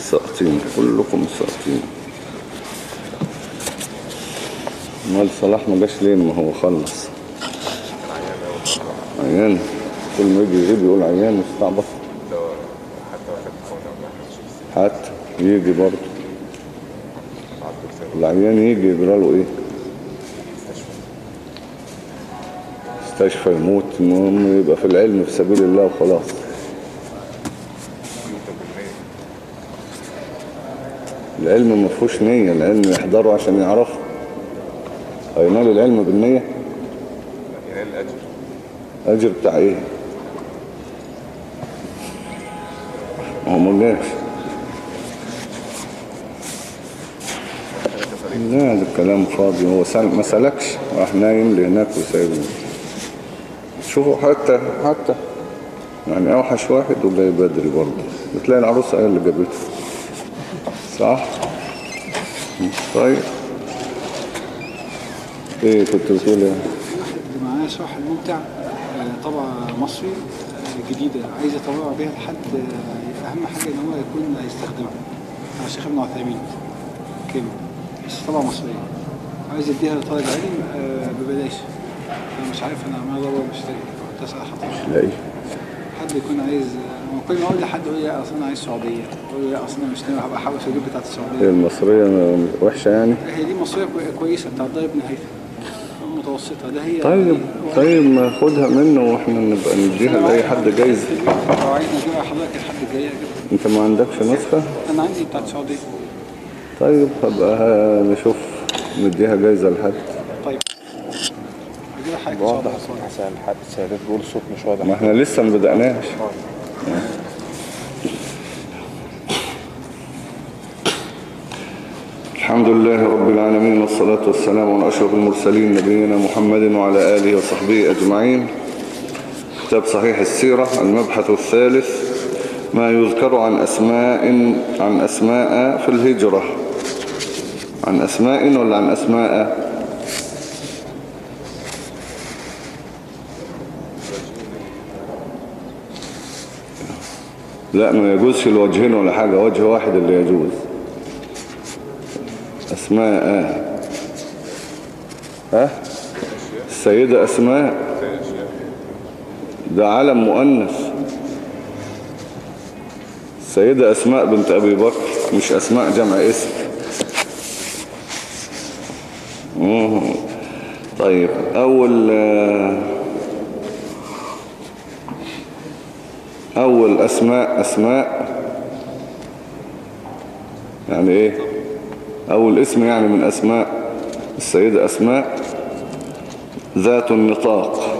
ساقطين كلكم ساقطين امال صلاح ما جاش ليه ما هو خلص. عيان كل ما يجي يغيب يقول عيان مستعبط حتى يجي برضه. العيان يجي يجرى له إيه؟ استشفى يموت المهم يبقى في العلم في سبيل الله وخلاص. العلم ما فيهوش نية العلم يحضره عشان يعرفه. هينال العلم بالنية؟ ينال الأجر أجر بتاع إيه؟ ما هو ما جاش لا ده كلام فاضي. هو سل... ما سلكش راح نايم لهناك وسايبني شوفوا حتى حتى. يعني أوحش واحد وجاي بدري برضه. بتلاقي العروسة هي اللي جابته. صح؟ طيب. إيه كنت بتقول إيه؟ معايا شرح الممتع آه، طبعة مصري آه، جديدة عايز أطلع بيها لحد آه، أهم حاجة إن هو يكون هيستخدمها. على الشيخ ابن عثيمين. كامل بس طبعة مصرية. عايز أديها لطالب علم ببلاش. أنا مش عارف أنا عمال ادور مش لاقي كنت اسال حضرتك لاقي حد يكون عايز ما أقول لحد يقول لي اصل أنا عايز سعودية أقول له لا اصل أنا مش ناوي هبقى احوش أجيب بتاعت هي السعودية المصرية وحشة يعني؟ هي دي مصرية كوي- كويسة بتاعت دار ابن هيثم متوسطة. ده هي طيب طيب ما خدها منه وإحنا نبقى نديها لأي حد جايز. لو عايز نجيبها حضرتك الحد الجاي اجيبها أنت ما عندكش نسخة؟ أنا عندي بتاعت السعوديه طيب هبقى نشوف نديها جايزة لحد. طيب. واضح. حسن الحد السادات بيقول الصوت مش واضح. ما إحنا لسه ما بدأناش. الحمد لله رب العالمين والصلاة والسلام على أشرف المرسلين نبينا محمد وعلى آله وصحبه أجمعين. كتاب صحيح السيرة المبحث الثالث ما يذكر عن أسماء عن أسماء في الهجرة. عن أسماء ولا عن أسماء؟ لا ما يجوزش الوجهين ولا حاجة وجه واحد اللي يجوز. أسماء ها؟ السيدة أسماء. ده علم مؤنث. السيدة أسماء بنت أبي بكر مش أسماء جمع اسم. طيب أول آه، أول أسماء أسماء. يعني إيه؟ أول اسم يعني من أسماء. السيدة أسماء. ذات النطاق.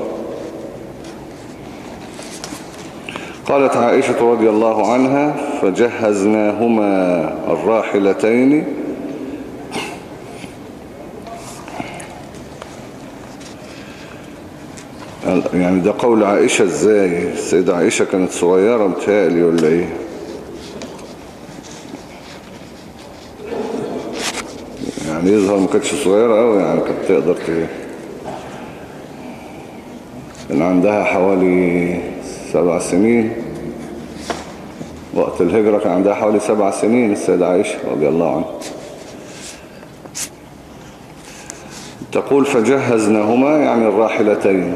قالت عائشة رضي الله عنها فجهزناهما الراحلتين يعني ده قول عائشة إزاي؟ السيدة عائشة كانت صغيرة متهيألي ولا إيه؟ يعني يظهر ما كانتش صغيرة قوي يعني كانت تقدر كان عندها حوالي سبع سنين. وقت الهجرة كان عندها حوالي سبع سنين السيدة عائشة رضي الله عنها. تقول فجهزناهما يعني الراحلتين.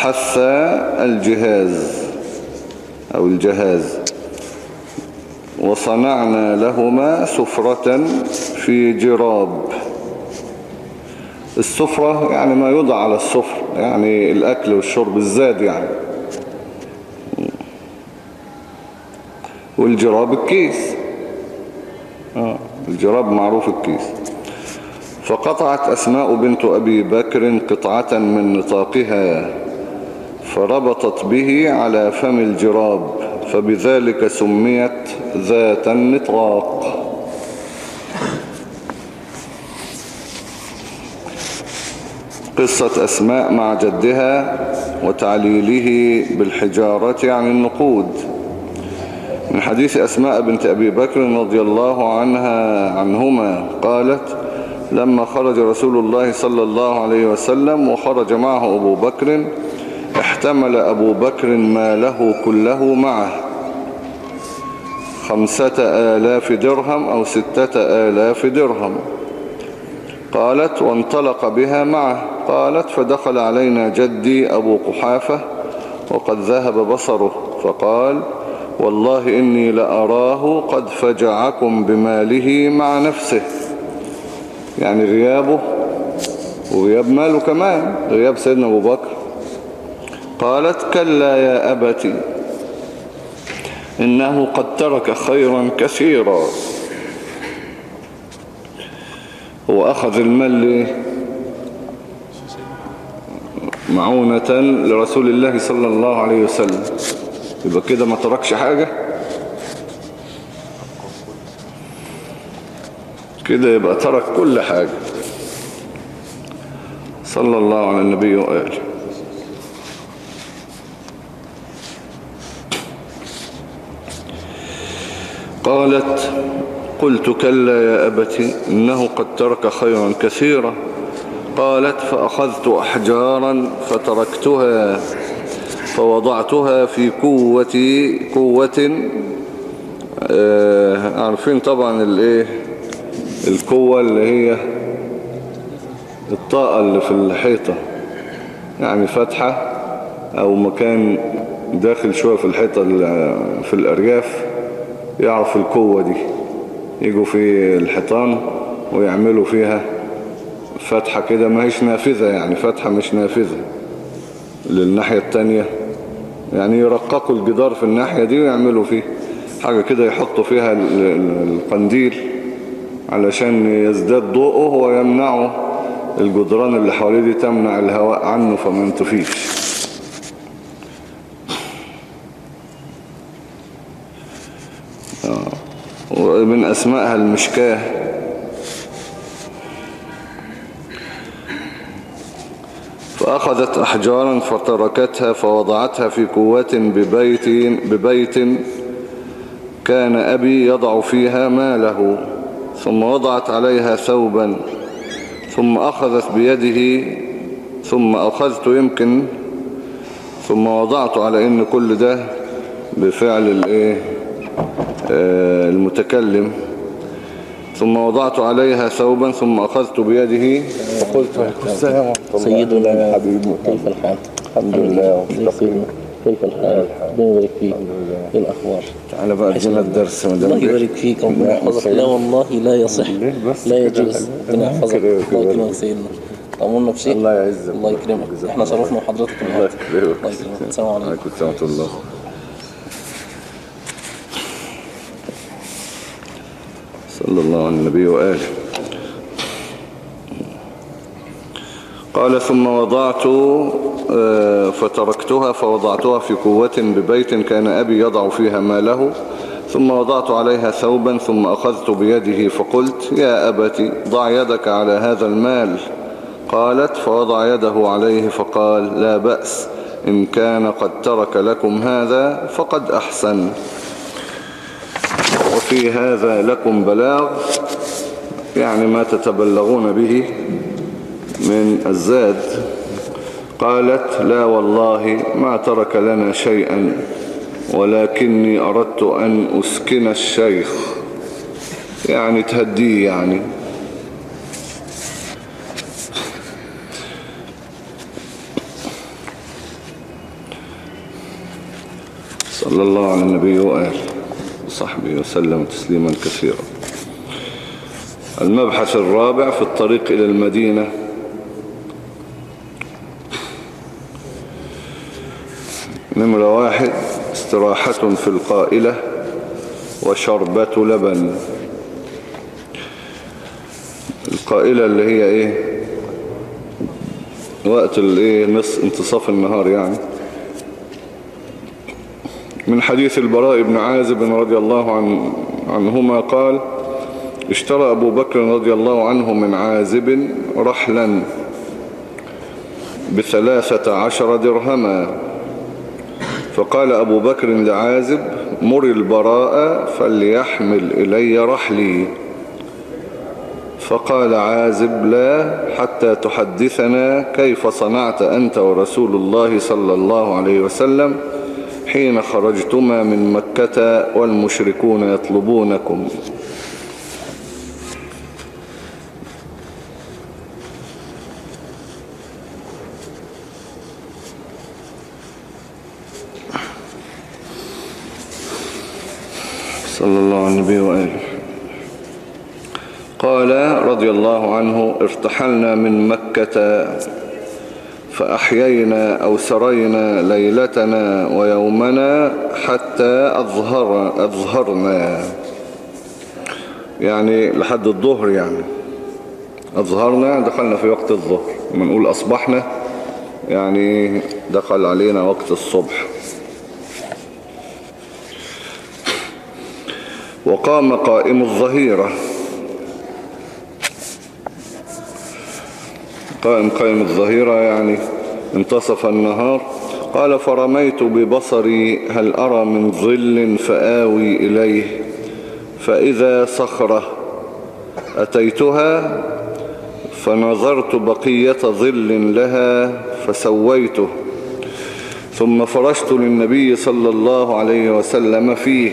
أحث الجهاز أو الجهاز وصنعنا لهما سفرة في جراب. السفرة يعني ما يوضع على السفر يعني الأكل والشرب الزاد يعني. والجراب الكيس. آه الجراب معروف الكيس. فقطعت أسماء بنت أبي بكر قطعة من نطاقها. فربطت به على فم الجراب فبذلك سميت ذات النطاق. قصة أسماء مع جدها وتعليله بالحجارة عن النقود. من حديث أسماء بنت أبي بكر رضي الله عنها عنهما قالت لما خرج رسول الله صلى الله عليه وسلم وخرج معه أبو بكر احتمل أبو بكر ماله كله معه. خمسة آلاف درهم أو ستة آلاف درهم. قالت وانطلق بها معه. قالت فدخل علينا جدي أبو قحافة وقد ذهب بصره. فقال والله إني لأراه قد فجعكم بماله مع نفسه. يعني غيابه وغياب ماله كمان. غياب سيدنا أبو بكر. قالت كلا يا أبتي إنه قد ترك خيرا كثيرا. هو أخذ المال ليه؟ معونة لرسول الله صلى الله عليه وسلم. يبقى كده ما تركش حاجة؟ كده يبقى ترك كل حاجة. صلى الله على النبي وآله. قالت قلت كلا يا أبت إنه قد ترك خيرا كثيرا. قالت فأخذت أحجارا فتركتها فوضعتها في قوة قوة آه عارفين طبعا الإيه؟ القوة اللي هي الطاقة اللي في الحيطة. يعني فتحة أو مكان داخل شوية في الحيطة ال- في الارياف يعرف القوة دي. يجوا في الحيطان ويعملوا فيها فتحة كده ما هيش نافذة يعني فتحة مش نافذة للناحية التانية. يعني يرققوا الجدار في الناحية دي ويعملوا فيه حاجة كده يحطوا فيها ال- ال- القنديل علشان يزداد ضوءه ويمنعه الجدران اللي حواليه دي تمنع الهواء عنه فما ينطفيش ومن أسمائها المشكاه فأخذت أحجارا فتركتها فوضعتها في قوة ببيت, ببيت كان أبي يضع فيها ماله ثم وضعت عليها ثوبا ثم أخذت بيده ثم أخذت يمكن ثم وضعت على إن كل ده بفعل الإيه؟ آه، المتكلم. ثم وضعت عليها ثوبا ثم أخذت بيده. وقلت السلام سيدنا حبيبي كيف الحال؟ الحمد لله؟ كيف الحال؟ ربنا يبارك فيك. إيه الأخبار؟ تعالى بقى ادينا الدرس ما الله. يبارك فيك. ربنا يحفظك لا والله لا يصح. لا؟ يجوز. ربنا يحفظك الله. يكرمك سيدنا. طمنا بشيء الله يعزك. الله يكرمك. إحنا شرفنا بحضرتك الله يكرمك. الله يكرمك. السلام عليكم. عليكم السلام ورحمة الله. صلى الله على النبي وآله. قال ثم وضعت آه، فتركتها فوضعتها في قوة ببيت كان أبي يضع فيها ماله. ثم وضعت عليها ثوبا ثم أخذت بيده فقلت يا أبت ضع يدك على هذا المال. قالت فوضع يده عليه فقال لا بأس إن كان قد ترك لكم هذا فقد أحسن. وفي هذا لكم بلاغ يعني ما تتبلغون به من الزاد. قالت لا والله ما ترك لنا شيئا ولكني أردت أن أسكن الشيخ. يعني تهديه يعني. صلى الله على النبي وآله. وصحبه وسلم تسليما كثيرا. المبحث الرابع في الطريق إلى المدينة. نمرة واحد استراحة في القائلة وشربة لبن. القائلة اللي هي إيه؟ وقت الايه نص انتصاف النهار يعني. من حديث البراء بن عازب رضي الله عن عنهما قال اشترى أبو بكر رضي الله عنه من عازب رحلا بثلاثة عشر درهما. فقال أبو بكر لعازب مر البراء فليحمل إلي رحلي. فقال عازب لا حتى تحدثنا كيف صنعت أنت ورسول الله صلى الله عليه وسلم. حين خرجتما من مكة والمشركون يطلبونكم. صلى الله على النبي وآله. قال رضي الله عنه ارتحلنا من مكة. فأحيينا أو سرينا ليلتنا ويومنا حتى أظهر أظهرنا. يعني لحد الظهر يعني. أظهرنا دخلنا في وقت الظهر. لما أصبحنا يعني دخل علينا وقت الصبح. وقام قائم الظهيرة. قائم قائم الظهيرة يعني انتصف النهار. قال فرميت ببصري هل أرى من ظل فآوي إليه فإذا صخرة أتيتها فنظرت بقية ظل لها فسويته ثم فرشت للنبي صلى الله عليه وسلم فيه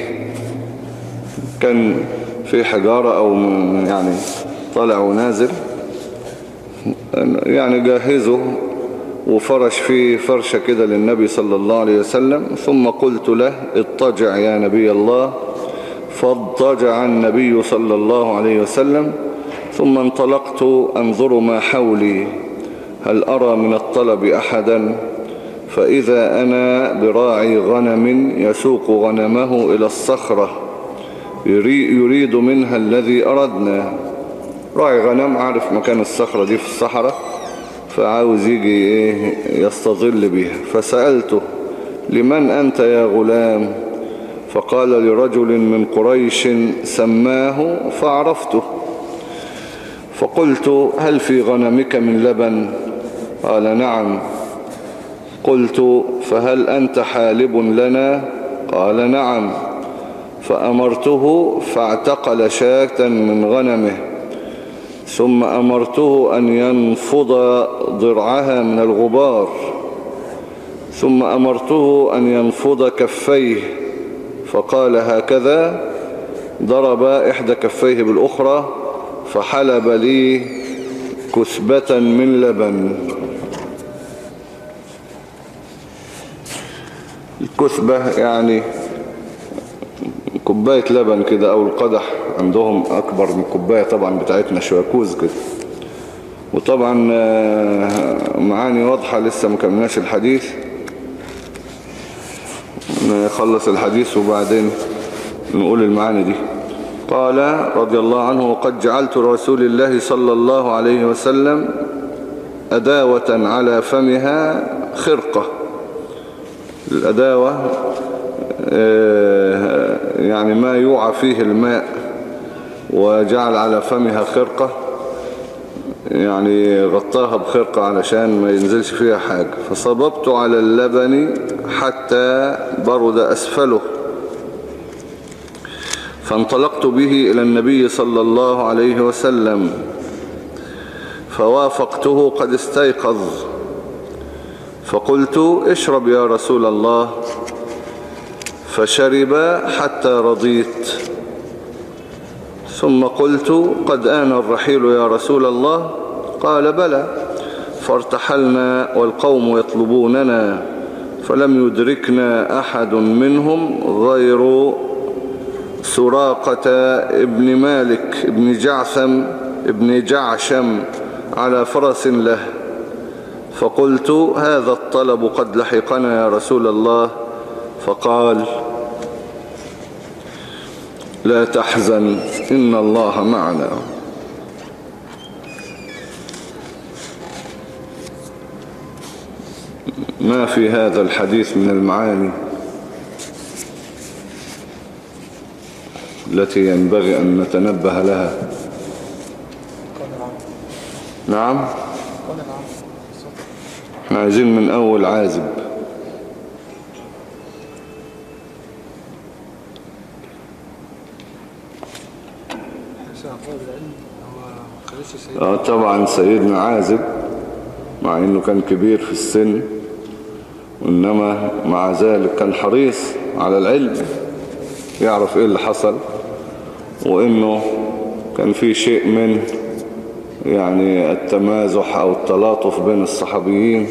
كان في حجارة أو يعني طالع ونازل يعني جاهزه وفرش فيه فرشة كده للنبي صلى الله عليه وسلم ثم قلت له اضطجع يا نبي الله فاضطجع النبي صلى الله عليه وسلم ثم انطلقت أنظر ما حولي هل أرى من الطلب أحدا؟ فإذا أنا براعي غنم يسوق غنمه إلى الصخرة يريد منها الذي أردنا راعي غنم عارف مكان الصخرة دي في الصحراء فعاوز يجي إيه يستظل بها فسألته لمن أنت يا غلام؟ فقال لرجل من قريش سماه فعرفته. فقلت هل في غنمك من لبن؟ قال نعم. قلت فهل أنت حالب لنا؟ قال نعم. فأمرته فاعتقل شاة من غنمه. ثم أمرته أن ينفض ضرعها من الغبار. ثم أمرته أن ينفض كفيه. فقال هكذا ضرب إحدى كفيه بالأخرى فحلب لي كثبة من لبن. الكثبة يعني كوباية لبن كده أو القدح عندهم أكبر من كوباية طبعا بتاعتنا شوية كوز كده. وطبعا معاني واضحة لسه مكملناش الحديث. نخلص الحديث وبعدين نقول المعاني دي. قال رضي الله عنه وقد جعلت رسول الله صلى الله عليه وسلم أداوة على فمها خرقة. الأداوة يعني ما يوعى فيه الماء وجعل على فمها خرقة يعني غطاها بخرقة علشان ما ينزلش فيها حاجة. فصببت على اللبن حتى برد أسفله. فانطلقت به إلى النبي صلى الله عليه وسلم فوافقته قد استيقظ. فقلت اشرب يا رسول الله. فشرب حتى رضيت. ثم قلت قد آن الرحيل يا رسول الله. قال بلى. فارتحلنا والقوم يطلبوننا فلم يدركنا أحد منهم غير سراقة ابن مالك ابن جعثم ابن جعشم على فرس له. فقلت هذا الطلب قد لحقنا يا رسول الله. فقال لا تحزن إن الله معنا. ما في هذا الحديث من المعاني التي ينبغي أن نتنبه لها؟ نعم. إحنا عايزين من أول عازب. آه طبعا سيدنا عازب مع إنه كان كبير في السن وإنما مع ذلك كان حريص على العلم يعرف إيه اللي حصل وإنه كان في شيء من يعني التمازح أو التلاطف بين الصحابيين.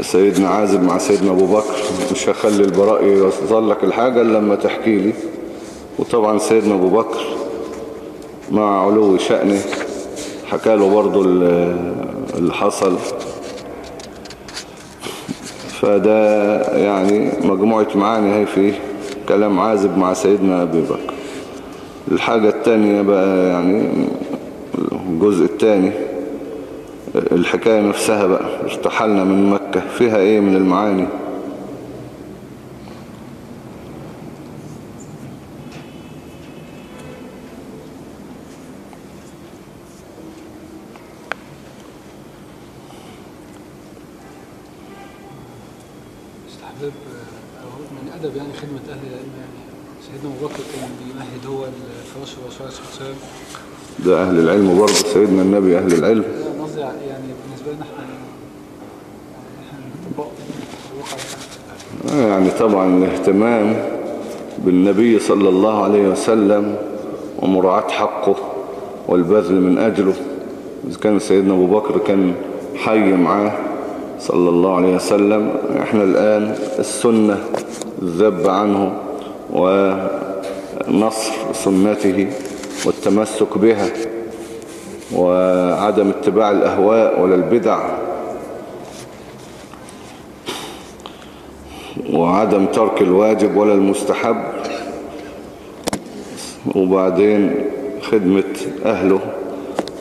سيدنا عازب مع سيدنا أبو بكر مش هخلي البراء يوصل لك الحاجة إلا لما تحكي لي. وطبعا سيدنا أبو بكر مع علو شأنه. حكى له برضو اللي حصل. فده يعني مجموعة معاني هي في كلام عازب مع سيدنا أبي بكر. الحاجة التانية بقى يعني الجزء التاني الحكاية نفسها بقى ارتحلنا من مكة. فيها إيه من المعاني؟ آه، أو من أدب يعني خدمة أهل العلم يعني. سيدنا أبو بكر كان بيمهد هو الفراش الرسول عليه الصلاة والسلام ده أهل العلم برضه سيدنا النبي أهل العلم. قصدي يعني بالنسبة لنا إحنا يعني إحنا يعني. يعني طبعا الاهتمام بالنبي صلى الله عليه وسلم ومراعاة حقه والبذل من أجله. إذا كان سيدنا أبو بكر كان حي معاه صلى الله عليه وسلم إحنا الآن السنة الذب عنه ونصر سنته والتمسك بها وعدم اتباع الأهواء ولا البدع وعدم ترك الواجب ولا المستحب. وبعدين خدمة أهله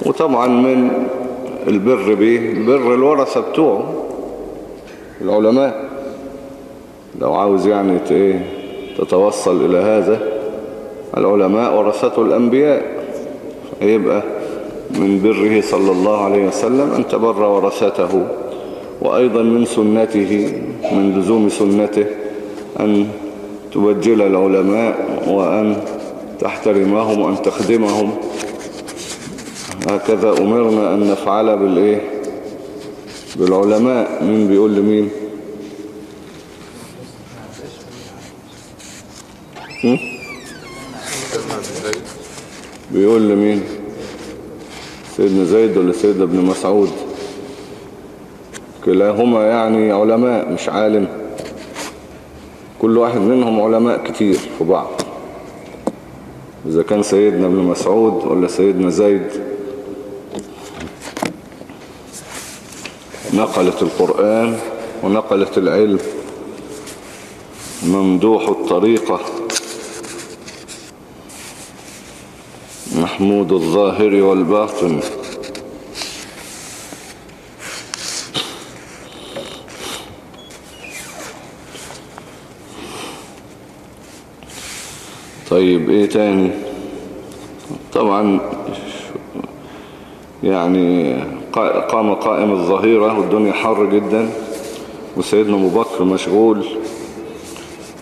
وطبعا من البر به بر الورثة بتوعه. العلماء لو عاوز يعني إيه تتوصل إلى هذا العلماء ورثته الأنبياء. يبقى من بره صلى الله عليه وسلم أن تبر ورثته وأيضا من سنته من لزوم سنته أن تبجل العلماء وأن تحترمهم وأن تخدمهم. هكذا أمرنا أن نفعل بالإيه؟ بالعلماء مين بيقول لمين؟ بيقول لمين؟ سيدنا زيد ولا سيدنا ابن مسعود؟ كلاهما يعني علماء مش عالم. كل واحد منهم علماء كتير في بعض. إذا كان سيدنا ابن مسعود ولا سيدنا زيد نقلت القرآن ونقلت العلم ممدوح الطريقة. محمود الظاهر والباطن. طيب إيه تاني؟ طبعا يعني قام قائم الظهيرة والدنيا حر جدا. وسيدنا أبو بكر مشغول.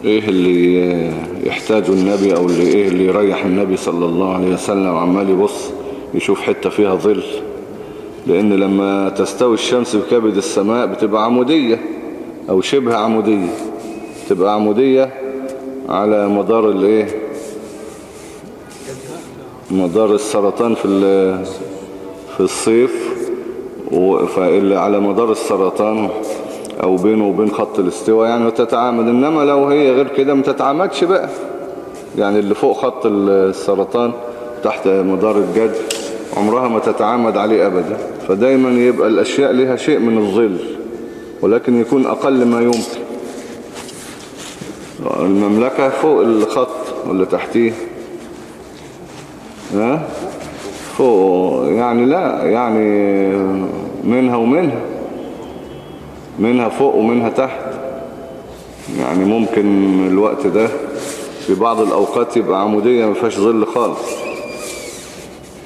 إيه اللي يحتاجه النبي أو اللي إيه اللي يريح النبي صلى الله عليه وسلم؟ عمال يبص يشوف حتة فيها ظل. لأن لما تستوي الشمس بكبد السماء بتبقى عمودية أو شبه عمودية. تبقى عمودية على مدار الايه مدار السرطان في في الصيف. على مدار السرطان أو بينه وبين خط الاستواء يعني تتعامد إنما لو هي غير كده ما تتعامدش بقى. يعني اللي فوق خط السرطان تحت مدار الجد عمرها ما تتعامد عليه أبدا. فدايما يبقى الأشياء لها شيء من الظل ولكن يكون أقل ما يمكن. المملكة فوق الخط ولا تحتيه. ها؟ يعني لا يعني منها ومنها منها فوق ومنها تحت. يعني ممكن الوقت ده في بعض الأوقات يبقى عمودية ما فيهاش ظل خالص.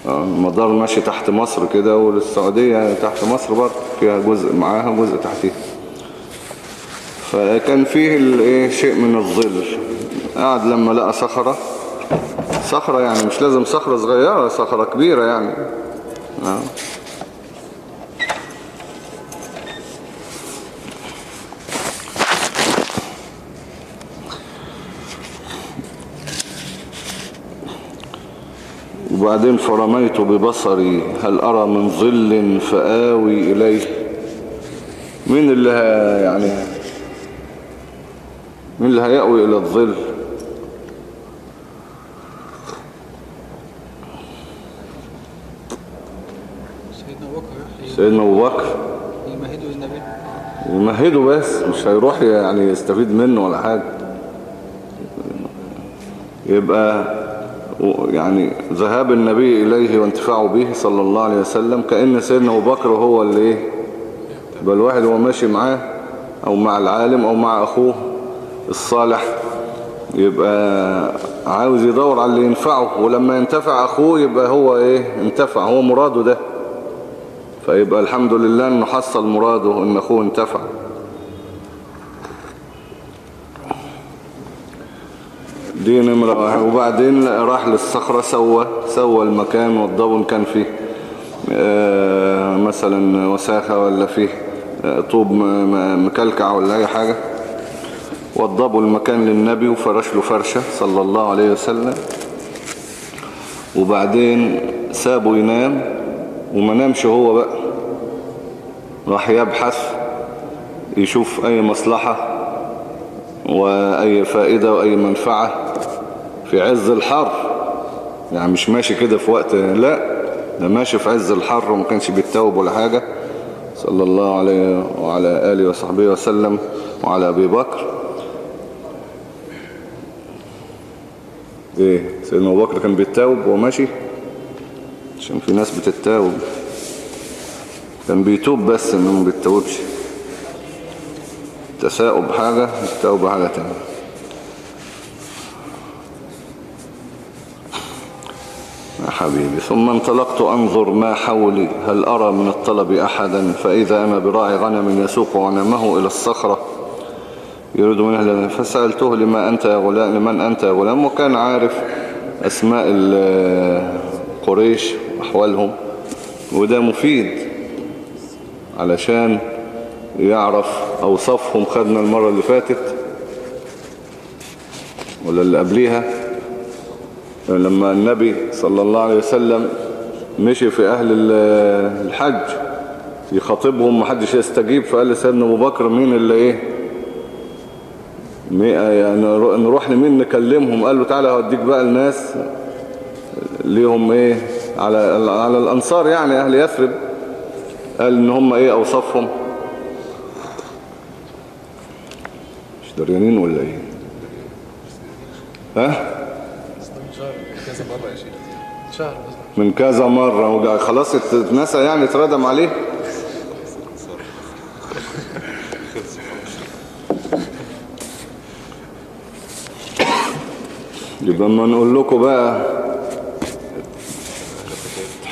آه، المدار ماشي تحت مصر كده والسعودية تحت مصر برضه فيها جزء معاها جزء تحتيها. فكان فيه الايه شيء من الظل. قعد لما لقى صخرة صخرة يعني مش لازم صخرة صغيرة صخرة كبيرة يعني. آه. وبعدين فرميت ببصري هل أرى من ظل فآوي إليه؟ مين اللي ها يعني مين اللي هيأوي إلى الظل؟ سيدنا أبو بكر. للنبي يمهده بس مش هيروح يعني يستفيد منه ولا حاجة. يبقى يعني ذهاب النبي إليه وانتفاعه به صلى الله عليه وسلم كأن سيدنا أبو بكر هو اللي إيه؟ يبقى الواحد هو ماشي معاه أو مع العالم أو مع أخوه الصالح يبقى عاوز يدور على اللي ينفعه ولما ينتفع أخوه يبقى هو إيه؟ انتفع هو مراده ده. فيبقى الحمد لله إنه حصل مراده إن أخوه انتفع. دي نمرة وبعدين راح للصخرة سوى سوى المكان إن كان فيه. آه، مثلا وساخة ولا فيه آه، طوب مكلكع ولا أي حاجة. وضبوا المكان للنبي وفرش له فرشة صلى الله عليه وسلم. وبعدين سابه ينام. وما نامش هو بقى. راح يبحث يشوف أي مصلحة وأي فائدة وأي منفعة في عز الحر. يعني مش ماشي كده في وقت لا ده ماشي في عز الحر وما كانش بيتوب ولا حاجة. صلى الله عليه وعلى آله وصحبه وسلم وعلى أبي بكر. إيه سيدنا أبو بكر كان بيتوب وهو ماشي عشان في ناس بتتوب كان بيتوب بس إنه ما بيتوبش. تساؤب حاجة التوبة حاجة تانية. يا حبيبي ثم انطلقت أنظر ما حولي. هل أرى من الطلب أحدا؟ فإذا أنا براعي غنم يسوق غنمه إلى الصخرة. يريد منها لنا فسألته لما أنت يا غلام؟ لمن أنت يا غلام؟ وكان عارف أسماء قريش وأحوالهم وده مفيد. علشان يعرف أوصافهم خدنا المرة اللي فاتت ولا اللي قبليها. لما النبي صلى الله عليه وسلم مشي في أهل ال- الحج يخاطبهم محدش يستجيب فقال لسيدنا أبو بكر مين اللي إيه؟ يعني نروح لمين نكلمهم؟ قال له تعالى هوديك بقى الناس ليهم إيه؟ على على الأنصار يعني أهل يثرب. قال إن هم إيه أوصافهم؟ مش دريانين ولا إيه؟ ها؟ من كذا مرة خلاص اتنسى يعني اتردم عليه. يبقى ما نقول لكم بقى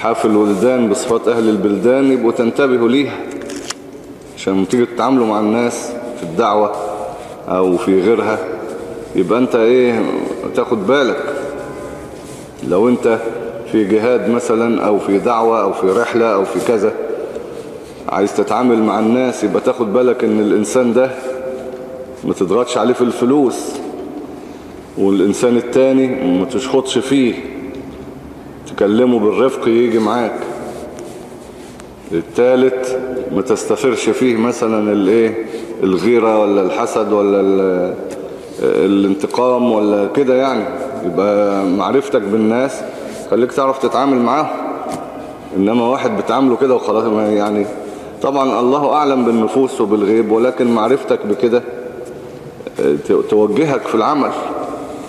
حافل الولدان بصفات أهل البلدان يبقوا تنتبهوا ليها عشان تيجي تتعاملوا مع الناس في الدعوة أو في غيرها يبقى أنت إيه تاخد بالك. لو أنت في جهاد مثلا أو في دعوة أو في رحلة أو في كذا عايز تتعامل مع الناس يبقى تاخد بالك إن الإنسان ده ما تضغطش عليه في الفلوس والإنسان التاني ما تشخطش فيه. تكلمه بالرفق يجي معاك. التالت ما تستثرش فيه مثلا الإيه؟ الغيرة ولا الحسد ولا ال- الانتقام ولا كده يعني. يبقى معرفتك بالناس خليك تعرف تتعامل معاهم. إنما واحد بتعامله كده وخلاص يعني طبعا الله أعلم بالنفوس وبالغيب ولكن معرفتك بكده توجهك في العمل.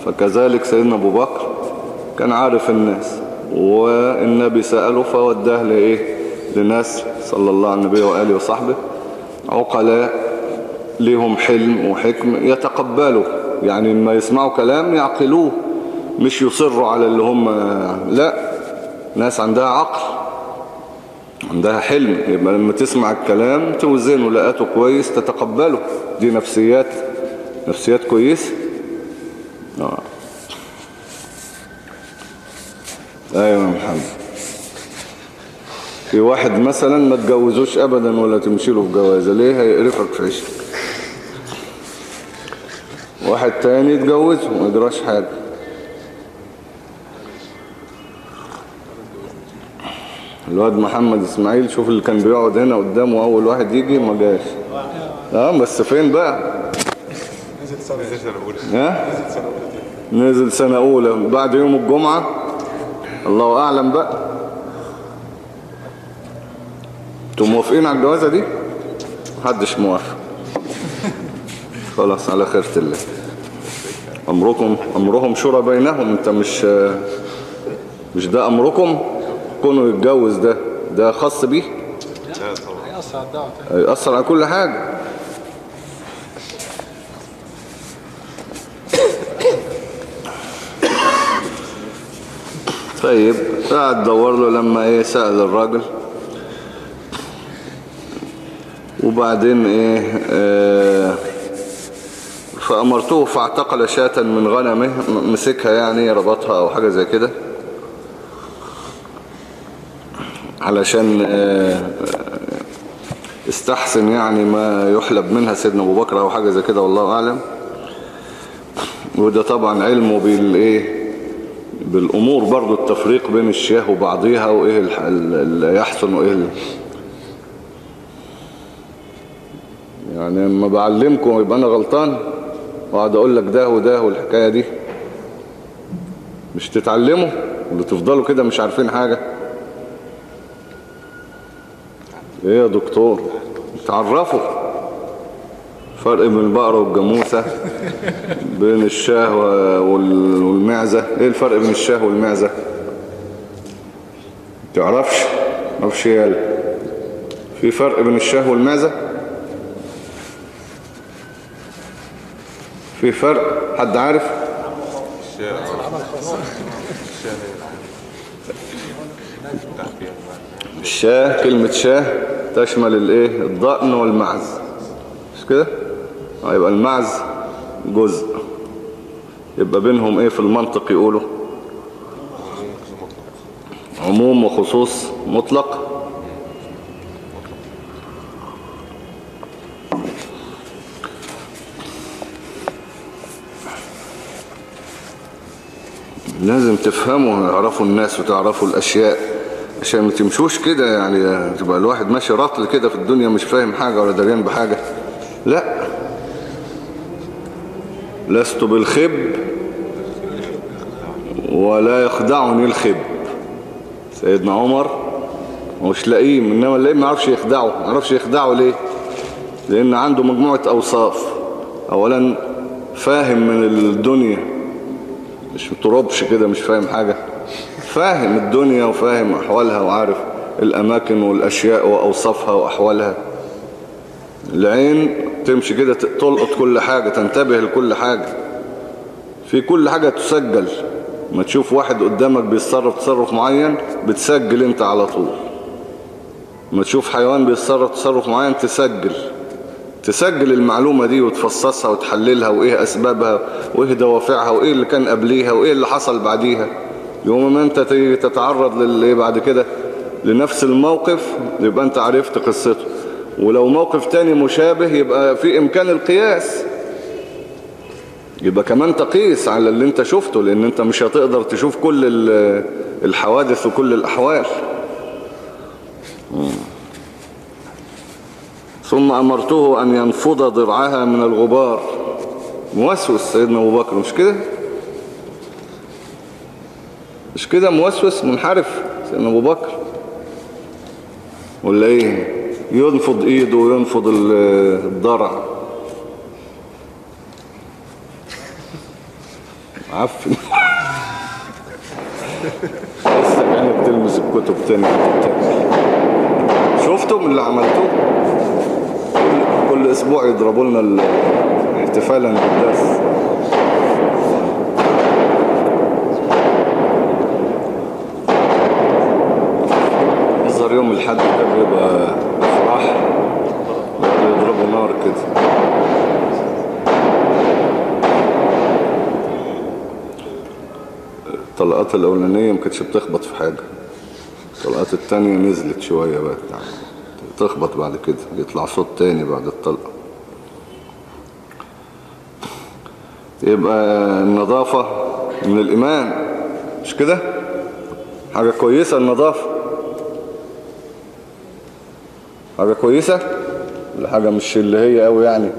فكذلك سيدنا أبو بكر كان عارف الناس. والنبي سأله فوداه لإيه؟ لناس صلى الله على النبي وآله وصحبه. عقلاء لهم حلم وحكم يتقبلوا يعني لما يسمعوا كلام يعقلوه مش يصروا على اللي هم لا ناس عندها عقل عندها حلم. يبقى لما تسمع الكلام توزنه لقاته كويس تتقبله. دي نفسيات نفسيات كويسة. آه. أيوه يا محمد. في واحد مثلا ما تجوزوش ابدا ولا تمشي له في جوازة ليه هيقرفك في عيشتك؟ واحد تاني يتجوزه ما يدراش حاجة. الواد محمد إسماعيل شوف اللي كان بيقعد هنا قدامه اول واحد يجي ما جاش. آه بس فين بقى؟ نزل سنة تاني نزل سنة أولى. بعد يوم الجمعة؟ الله أعلم بقى. أنتوا موافقين على الجوازة دي؟ محدش موافق. خلاص على خيرة الله. أمركم أمرهم شورى بينهم. انت مش مش ده أمركم؟ كونوا يتجوز ده ده خاص بيه؟ لا طبعا. هيأثر على الدعوة. هيأثر على كل حاجة. طيب قاعد دور له لما إيه سأل الراجل. وبعدين إيه آه فأمرته فاعتقل شاة من غنمه مسكها يعني ربطها أو حاجة زي كده. علشان آه استحسن يعني ما يحلب منها سيدنا أبو بكر أو حاجة زي كده والله أعلم. وده طبعا علمه بالإيه بالأمور برضو التفريق بين الشاه وبعضيها ال- اللي يحسن وإيه ال- يعني لما بعلمكم يبقى أنا غلطان وأقعد أقول لك ده وده والحكاية دي. مش تتعلموا ولا تفضلوا كده مش عارفين حاجة. إيه يا دكتور؟ تعرفوا؟ فرق بين البقرة والجاموسة. بين الشاه وال- والمعزة. إيه الفرق بين الشاه والمعزة؟ تعرفش؟ معرفش يالا في فرق بين الشاه والمعزة؟ في فرق؟ حد عارف؟ الشاه كلمة شاه تشمل الإيه؟ الضأن والمعز. مش كده؟ آه، يبقى المعز جزء. يبقى بينهم إيه في المنطق يقولوا؟ عموم وخصوص مطلق. لازم تفهموا يعرفوا الناس وتعرفوا الأشياء عشان ما تمشوش كده يعني تبقى الواحد ماشي رطل كده في الدنيا مش فاهم حاجة ولا دريان بحاجة. لا. لست بالخب ولا يخدعني الخب. سيدنا عمر مش لئيم إنما اللئيم ما يعرفش يخدعه. ما يعرفش يخدعه ليه؟ لأن عنده مجموعة أوصاف. اولا فاهم من الدنيا. مش متربش كده مش فاهم حاجة. فاهم الدنيا وفاهم أحوالها وعارف الأماكن والأشياء وأوصافها وأحوالها. العين تمشي كده تلقط كل حاجة تنتبه لكل حاجة. في كل حاجة تسجل. ما تشوف واحد قدامك بيتصرف تصرف معين بتسجل انت على طول. ما تشوف حيوان بيتصرف تصرف معين تسجل. تسجل المعلومة دي وتفصصها وتحللها وإيه أسبابها وإيه دوافعها وإيه اللي كان قبليها وإيه اللي حصل بعديها. يوم ما أنت تتعرض بعد كده؟ لنفس الموقف يبقى أنت عرفت قصته. ولو موقف تاني مشابه يبقى في إمكان القياس. يبقى كمان تقيس على اللي أنت شفته لأن أنت مش هتقدر تشوف كل ال- الحوادث وكل الأحوال. ثم أمرته أن ينفض ضرعها من الغبار. موسوس سيدنا أبو بكر مش كده؟ مش كده موسوس منحرف سيدنا أبو بكر؟ ولا إيه؟ ينفض إيده وينفض ال- الضرع. عفن. لسه كانت تلمس الكتب تاني. شفتم اللي عملتوه؟ كل- أسبوع يضربوا لنا ال- احتفالا بالدرس يظهر يوم الحد ده بيبقى يضربوا نار كده. الطلقات الأولانية ما كانتش بتخبط في حاجة. الطلقات التانية نزلت شوية بقى. تخبط بعد كده. يطلع صوت تاني بعد الطلقة. يبقى النظافة من الإيمان. مش كده؟ حاجة كويسة النظافة. حاجة كويسة؟ ولا حاجة مش اللي هي قوي يعني.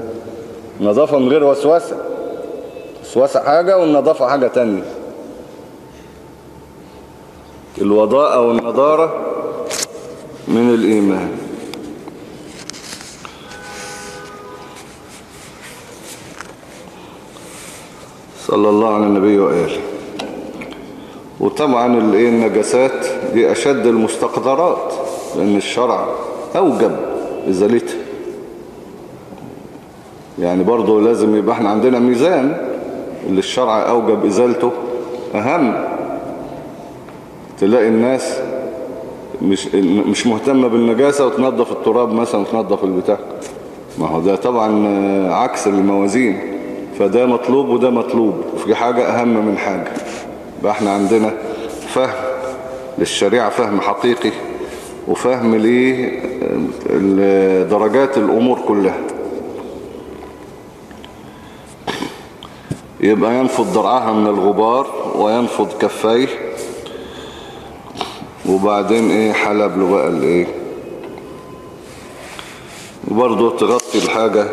نظافة من غير وسوسة وسوسة حاجة والنظافة حاجة تانية. الوضاء والنضارة من الإيمان. صلى الله على النبي وآله. وطبعا النجاسات دي أشد المستقدرات لأن الشرع أوجب إزالتها يعني برضو لازم يبقى إحنا عندنا ميزان اللي الشرع أوجب إزالته أهم. تلاقي الناس مش مش مهتمة بالنجاسة وتنظف التراب مثلا وتنظف البتاع. ما هو ده طبعا عكس الموازين. فده مطلوب وده مطلوب. وفي حاجة أهم من حاجة. يبقى إحنا عندنا فهم للشريعة فهم حقيقي. وفهم لدرجات الأمور كلها. يبقى ينفض درعها من الغبار وينفض كفيه وبعدين إيه حلب له بقى الايه وبرضه تغطي الحاجة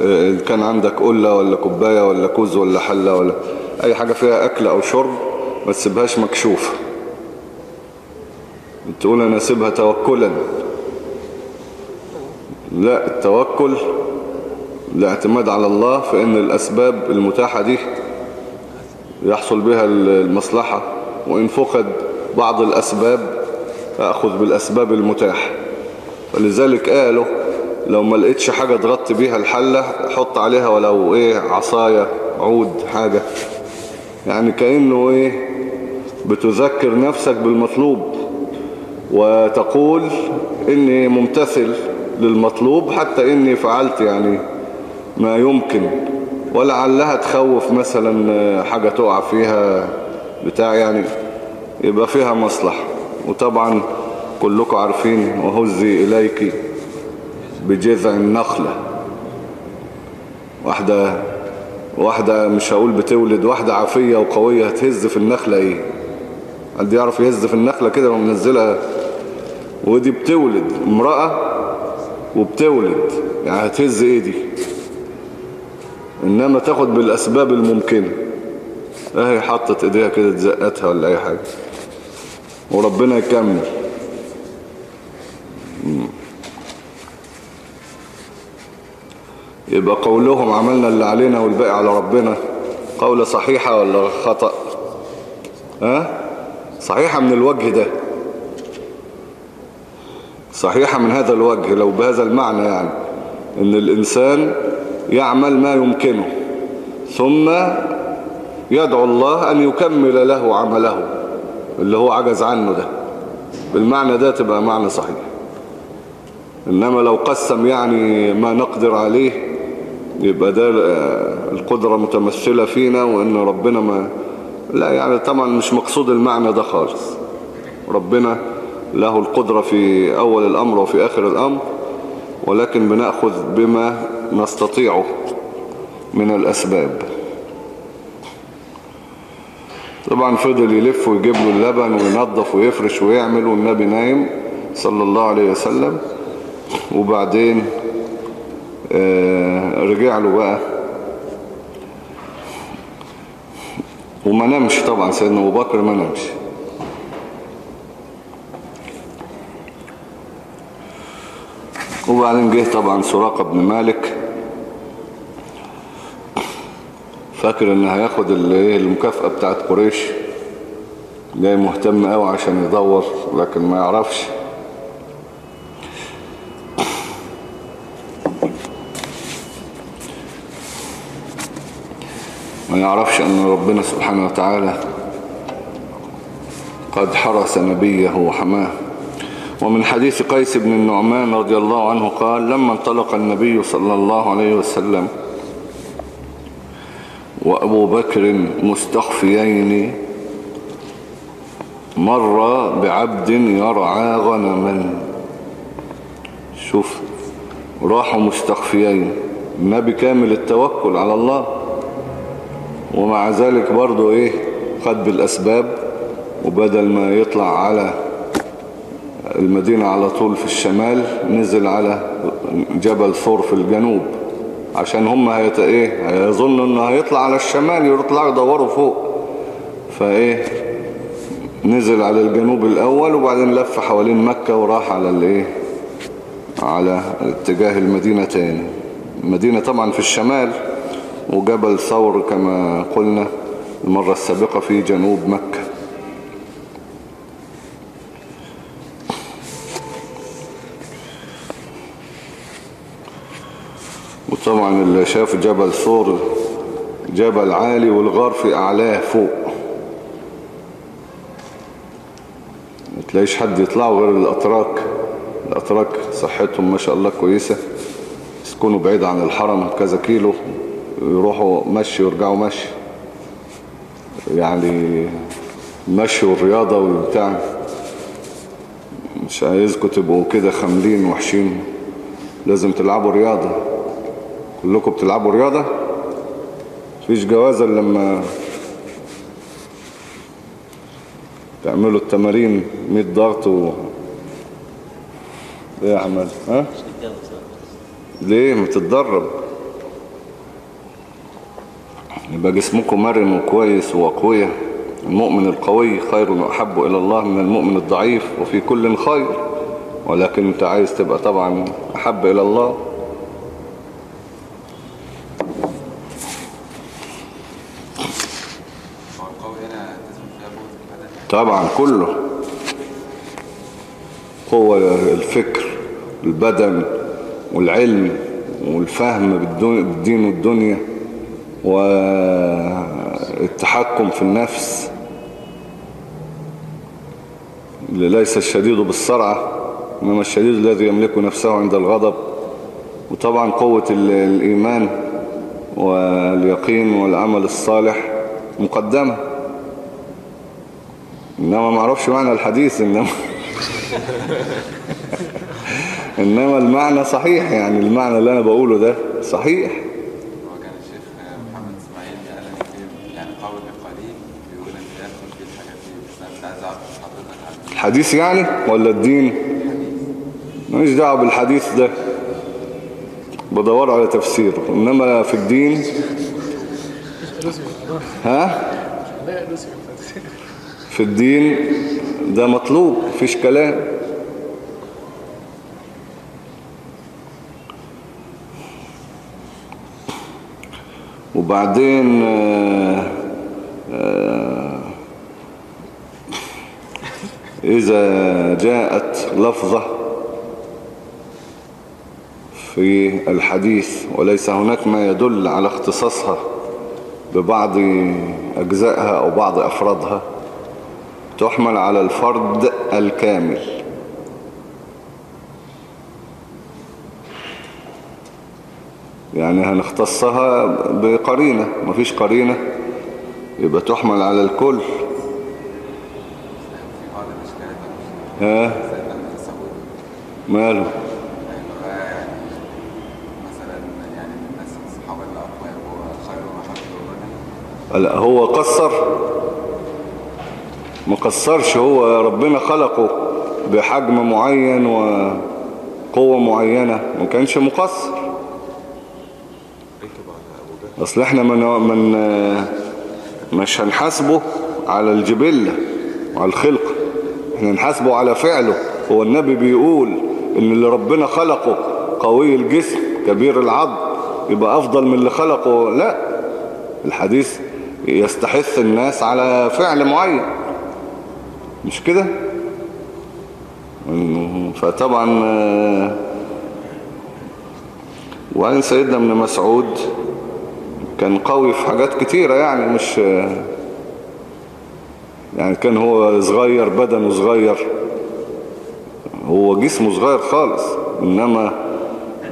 إن كان عندك قلة ولا كوباية ولا كوز ولا حلة ولا أي حاجة فيها أكل أو شرب ما تسيبهاش مكشوفة. تقول أنا أسيبها توكلا. لا التوكل الاعتماد على الله فإن الأسباب المتاحة دي يحصل بها المصلحة. وإن فقد بعض الأسباب أخذ بالأسباب المتاحة. فلذلك قالوا لو ما لقيتش حاجة تغطي بيها الحلة حط عليها ولو إيه عصاية عود حاجة. يعني كأنه إيه بتذكر نفسك بالمطلوب. وتقول إني ممتثل للمطلوب حتى إني فعلت يعني ما يمكن. ولعلها تخوف مثلا حاجة تقع فيها بتاع يعني يبقى فيها مصلحة. وطبعا كلكم عارفين وهزي إليك بجذع النخلة. واحدة واحدة مش هقول بتولد واحدة عافية وقوية هتهز في النخلة إيه؟ حد يعرف يهز في النخلة كده ومنزلها ودي بتولد امرأة وبتولد. يعني هتهز إيه دي انما تاخد بالاسباب الممكنة. اهي حطت ايديها كده تزقتها ولا اي حاجة. وربنا يكمل. يبقى قولهم عملنا اللي علينا والباقي على ربنا. قولة صحيحة ولا خطأ؟ ها؟ صحيحة من الوجه ده. صحيحة من هذا الوجه لو بهذا المعنى يعني. إن الإنسان يعمل ما يمكنه ثم يدعو الله أن يكمل له عمله اللي هو عجز عنه ده. بالمعنى ده تبقى معنى صحيح. إنما لو قسم يعني ما نقدر عليه يبقى ده القدرة متمثلة فينا وإن ربنا ما لا يعني طبعا مش مقصود المعنى ده خالص. ربنا له القدرة في أول الأمر وفي آخر الأمر ولكن بنأخذ بما نستطيعه من الأسباب. طبعا فضل يلف ويجيب له اللبن وينظف ويفرش ويعمل والنبي نايم صلى الله عليه وسلم. وبعدين آه رجع له بقى وما نمش طبعا سيدنا أبو بكر ما نمش وبعدين جه طبعا سراقة بن مالك. فاكر ان هياخد المكافأة بتاعت قريش؟ جاي مهتم قوي عشان يدور لكن ما يعرفش. ما يعرفش أن ربنا سبحانه وتعالى قد حرس نبيه وحماه. ومن حديث قيس بن النعمان رضي الله عنه قال لما انطلق النبي صلى الله عليه وسلم وأبو بكر مستخفيين مر بعبد يرعى غنما. شوف راحوا مستخفيين النبي كامل التوكل على الله. ومع ذلك برضو إيه خد بالأسباب وبدل ما يطلع على المدينة على طول في الشمال نزل على جبل ثور في الجنوب. عشان هم هيت إيه هيظنوا إنه هيطلع على الشمال يطلعوا يدوروا فوق. فإيه نزل على الجنوب الأول وبعدين لف حوالين مكة وراح على الايه على اتجاه المدينة تاني. المدينة طبعا في الشمال. وجبل ثور كما قلنا المرة السابقة في جنوب مكة. وطبعا اللي شاف جبل ثور جبل عالي والغار في أعلاه فوق. ما تلاقيش حد يطلعوا غير الأتراك. الأتراك صحتهم ما شاء الله كويسة. يسكنوا بعيد عن الحرم كذا كيلو. يروحوا مشي ويرجعوا مشي. يعني المشي والرياضة والبتاع مش عايزكم تبقوا كده خاملين وحشين. لازم تلعبوا رياضة. كلكم بتلعبوا رياضة؟ مفيش جوازة لما تعملوا التمارين 100 ضغط و إيه يا احمد ها؟ ليه؟ ما تتدرب. يبقى جسمكم مرن وكويس وقوية المؤمن القوي خير وأحب إلى الله من المؤمن الضعيف وفي كل خير. ولكن أنت عايز تبقى طبعا أحب إلى الله. طبعا كله. قوة الفكر البدن والعلم والفهم بالدين والدنيا. والتحكم في النفس ليس الشديد بالسرعة إنما الشديد الذي يملك نفسه عند الغضب. وطبعا قوة ال- الإيمان واليقين والعمل الصالح مقدمة. إنما ما أعرفش معنى الحديث إنما إنما المعنى صحيح يعني المعنى اللي أنا بقوله ده صحيح هو كان الشيخ محمد اسماعيل قال ان في يعني قول قليل بيقول ان يدخل في الحاجات دي بس أنا كنت عايز اعرف حضرتك عن الحديث يعني ولا الدين؟ ماليش دعوة بالحديث ده. بدور على تفسيره إنما في الدين ها؟ في الدين ده مطلوب مفيش كلام. وبعدين آه، آه، إذا جاءت لفظة في الحديث وليس هناك ما يدل على اختصاصها ببعض أجزائها أو بعض أفرادها تحمل على الفرد الكامل. يعني هنختصها بقرينة مفيش قرينة يبقى تحمل على الكل في بعض الاشكالات ها سيدنا التصور ماله يعني مثلا يعني من الناس الصحابه اللي اقوياء هو خير ما حفظه لا هو قصر. ما قصرش هو ربنا خلقه بحجم معين وقوة معينة. ما كانش مقصر. أصل إحنا من من مش هنحاسبه على الجبلة وعلى الخلق. إحنا نحاسبه على فعله. هو النبي بيقول إن اللي ربنا خلقه قوي الجسم كبير العظم يبقى أفضل من اللي خلقه. لا الحديث يستحث الناس على فعل معين. مش كده؟ فطبعا وبعدين سيدنا ابن مسعود كان قوي في حاجات كتيرة يعني مش يعني كان هو صغير بدنه صغير. هو جسمه صغير خالص إنما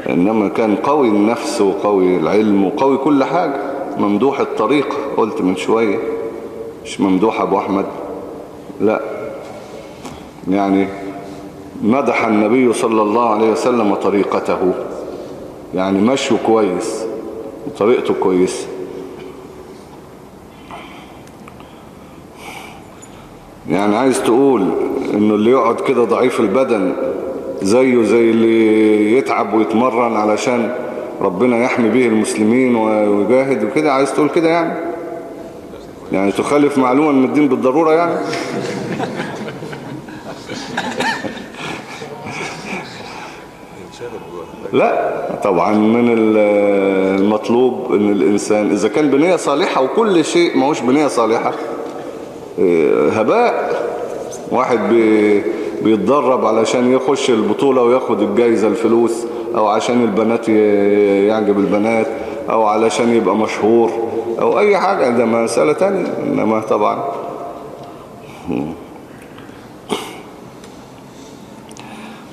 إنما كان قوي النفس وقوي العلم وقوي كل حاجة. ممدوح الطريقة قلت من شوية. مش ممدوح أبو أحمد. لا. يعني مدح النبي صلى الله عليه وسلم طريقته. يعني مشوا كويس وطريقته كويسة. يعني عايز تقول إنه اللي يقعد كده ضعيف البدن زيه زي اللي يتعب ويتمرن علشان ربنا يحمي به المسلمين ويجاهد وكده عايز تقول كده يعني؟ يعني تخالف معلومة من الدين بالضرورة يعني؟ لا طبعا من ال- المطلوب إن الإنسان إذا كان بنية صالحة وكل شيء ما هوش بنية صالحة. هباء واحد بي بيتدرب علشان يخش البطولة وياخد الجايزة الفلوس أو عشان البنات يعجب البنات أو علشان يبقى مشهور أو أي حاجة. ده مسألة تانية إنما طبعا.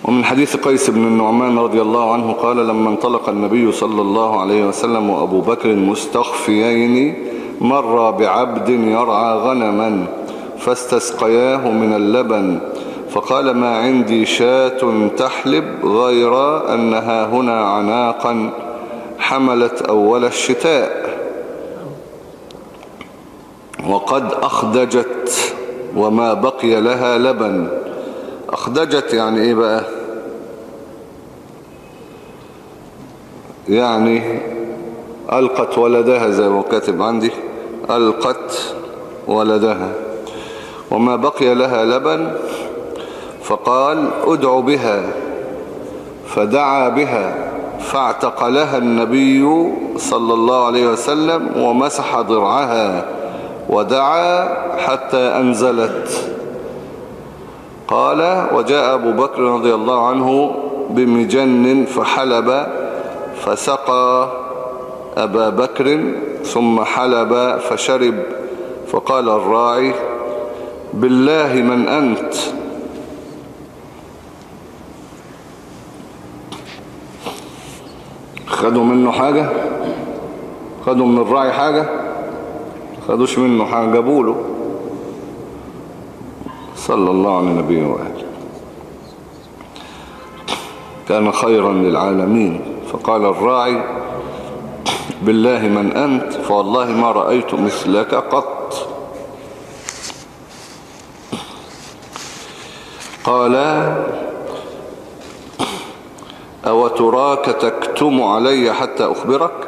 ومن حديث قيس بن النعمان رضي الله عنه قال لما انطلق النبي صلى الله عليه وسلم وأبو بكر مستخفيين مر بعبد يرعى غنما فاستسقياه من اللبن فقال ما عندي شاة تحلب غير أنها هنا عناقا حملت أول الشتاء. وقد أخدجت وما بقي لها لبن. أخدجت يعني إيه بقى؟ يعني ألقت ولدها زي ما كاتب عندي. ألقت ولدها. وما بقي لها لبن فقال أدع بها. فدعا بها فاعتقلها النبي صلى الله عليه وسلم ومسح ضرعها ودعا حتى أنزلت. قال وجاء أبو بكر رضي الله عنه بمجن فحلب فسقى. أبا بكر ثم حلب فشرب فقال الراعي بالله من أنت؟ خدوا منه حاجة؟ خدوا من الراعي حاجة؟ خدوش منه حاجة جابوا له صلى الله على نبيه وآله. كان خيرا للعالمين. فقال الراعي بالله من أنت فوالله ما رأيت مثلك قط. قال أو تراك تكتم علي حتى أخبرك؟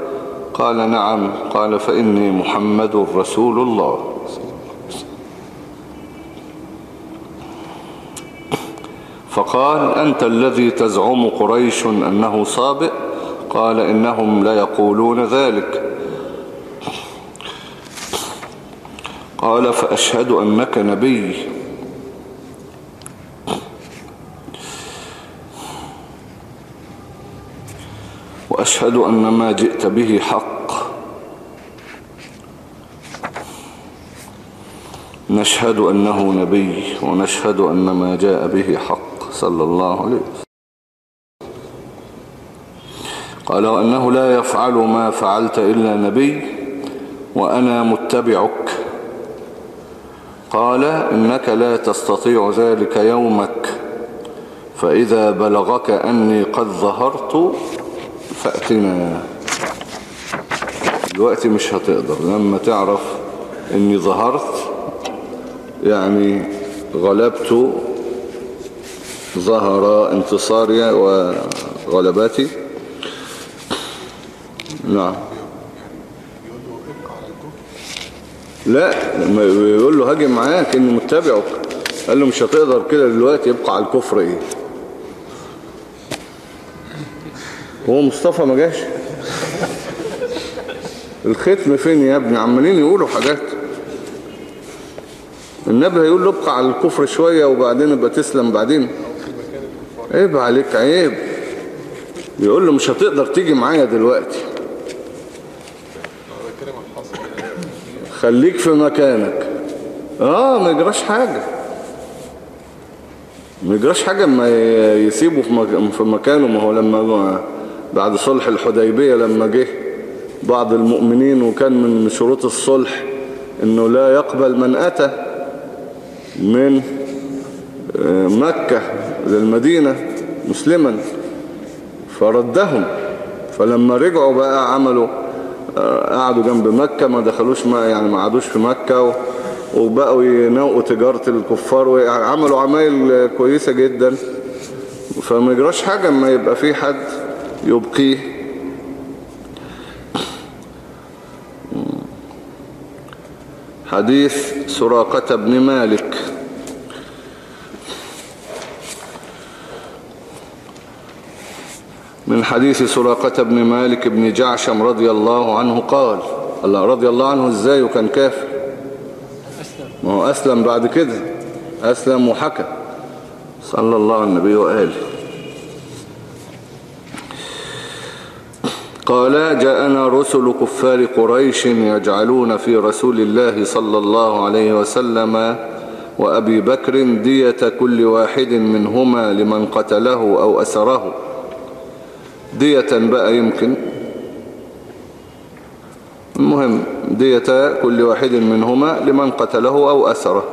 قال نعم. قال فإني محمد رسول الله. فقال أنت الذي تزعم قريش أنه صابئ؟ قال إنهم لا يقولون ذلك. قال فأشهد أنك نبي. وأشهد أن ما جئت به حق. نشهد أنه نبي ونشهد أن ما جاء به حق صلى الله عليه وسلم. قال وأنه لا يفعل ما فعلت إلا نبي وأنا متبعك. قال إنك لا تستطيع ذلك يومك فإذا بلغك أني قد ظهرت فأتنا. دلوقتي مش هتقدر لما تعرف أني ظهرت يعني غلبت ظهر انتصاري وغلباتي. نعم. لا لما يقول له هاجم معاك اني متبعك. قال له مش هتقدر كده دلوقتي يبقى على الكفر إيه؟ هو مصطفى ما جاش؟ الختم فين يا ابني؟ عمالين يقولوا حاجات. النبي هيقول له ابقى على الكفر شوية وبعدين ابقى تسلم بعدين. عيب عليك عيب. يقول له مش هتقدر تيجي معايا دلوقتي. خليك في مكانك. آه ما يجراش حاجة. ما يجراش حاجة اما يسيبه في مك- في مكانه. ما هو لما بعد صلح الحديبية لما جه بعض المؤمنين وكان من شروط الصلح إنه لا يقبل من أتى من آه، مكة للمدينة مسلما. فردهم. فلما رجعوا بقى عملوا قعدوا جنب مكة ما دخلوش ما يعني ما قعدوش في مكة و- وبقوا يناقوا تجارة الكفار وعملوا عمايل كويسة جدا. فما يجراش حاجة اما يبقى في حد يبقيه. حديث سراقة بن مالك. من حديث سراقة بن مالك بن جعشم رضي الله عنه قال الله رضي الله عنه إزاي وكان كافر؟ ما هو أسلم بعد كده أسلم وحكى. صلى الله على النبي وآله. قال جاءنا رسل كفار قريش يجعلون في رسول الله صلى الله عليه وسلم وأبي بكر دية كل واحد منهما لمن قتله أو أسره. دية بقى يمكن. المهم دية كل واحد منهما لمن قتله أو أسره.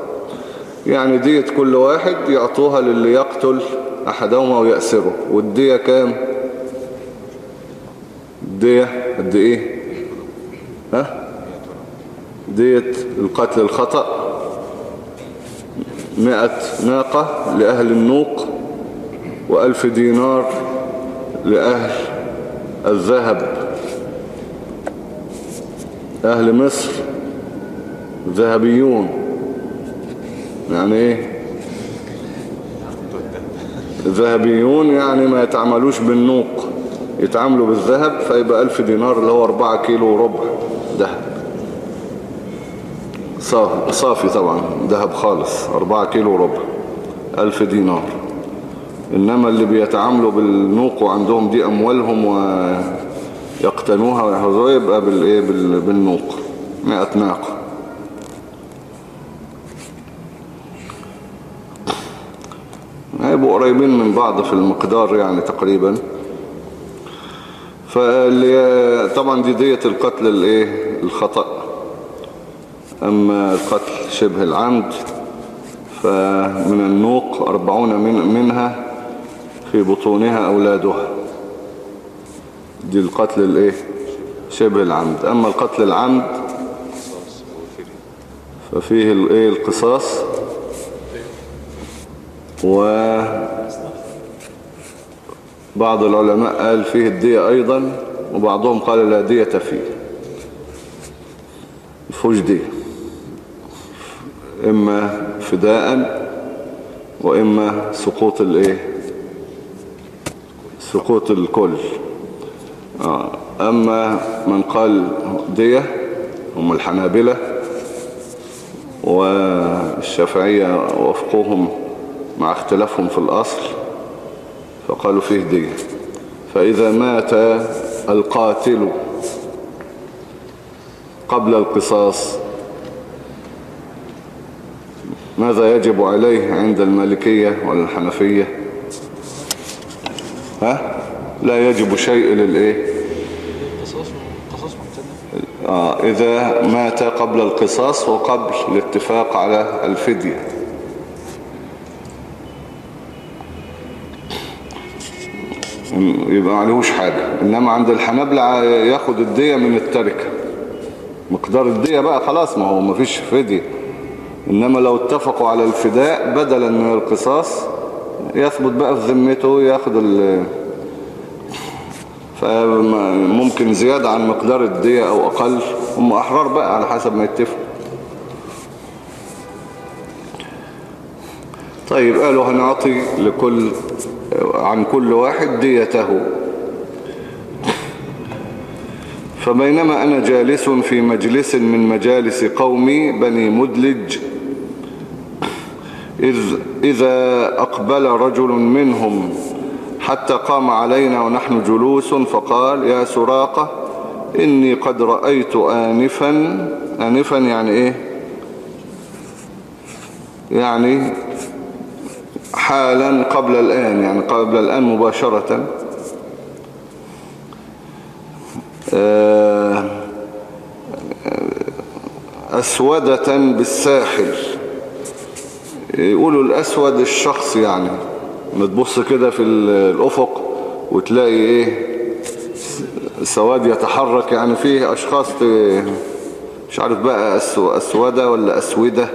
يعني دية كل واحد يعطوها للي يقتل أحدهما ويأسره. والدية كام؟ دية قد إيه؟ ها؟ دية القتل الخطأ. مئة ناقة لأهل النوق وألف دينار لأهل الذهب أهل مصر ذهبيون. يعني إيه؟ ذهبيون يعني ما يتعملوش بالنوق. يتعاملوا بالذهب فيبقى ألف دينار اللي هو أربعة كيلو وربع ذهب. صافي, صافي طبعا ذهب خالص أربعة كيلو وربع ألف دينار. إنما اللي بيتعاملوا بالنوق وعندهم دي أموالهم ويقتنوها ويحفظوها يبقى بالإيه؟ بال- بالنوق. مئة ناقة. هيبقوا قريبين من بعض في المقدار يعني تقريبا. طبعا دي دية القتل الإيه؟ الخطأ. أما القتل شبه العمد فمن النوق أربعون من منها في بطونها أولادها دي القتل الإيه؟ شبه العمد. أما القتل العمد ففيه الايه القصاص. وبعض العلماء قال فيه الدية أيضا وبعضهم قال لا دية فيه. مفهوش دية. إما فداء وإما سقوط الإيه؟ سقوط الكل آه. أما من قال دية هم الحنابلة والشافعية وفقوهم مع اختلافهم في الأصل فقالوا فيه دية فإذا مات القاتل قبل القصاص ماذا يجب عليه عند المالكية والحنفية ها؟ لا يجب شيء مبتدأ آه إذا مات قبل القصاص وقبل الاتفاق على الفدية. يبقى عليهوش حاجة. إنما عند الحنابلة ياخد الدية من التركة. مقدار الدية بقى خلاص ما هو مفيش فدية. إنما لو اتفقوا على الفداء بدلا من القصاص يثبت بقى في ذمته ياخد ال فممكن زيادة عن مقدار الدية أو أقل. هم أحرار بقى على حسب ما يتفقوا. طيب قالوا هنعطي لكل عن كل واحد ديته. فبينما أنا جالس في مجلس من مجالس قومي بني مدلج إذ إذا أقبل رجل منهم حتى قام علينا ونحن جلوس فقال يا سراقة إني قد رأيت آنفا. آنفا يعني إيه؟ يعني حالا قبل الآن يعني قبل الآن مباشرة. آه، أسودة بالساحل. يقولوا الأسود الشخص يعني. ما تبص كده في الأفق وتلاقي إيه سواد يتحرك يعني. فيه أشخاص مش عارف بقى أسو أسودة ولا أسودة.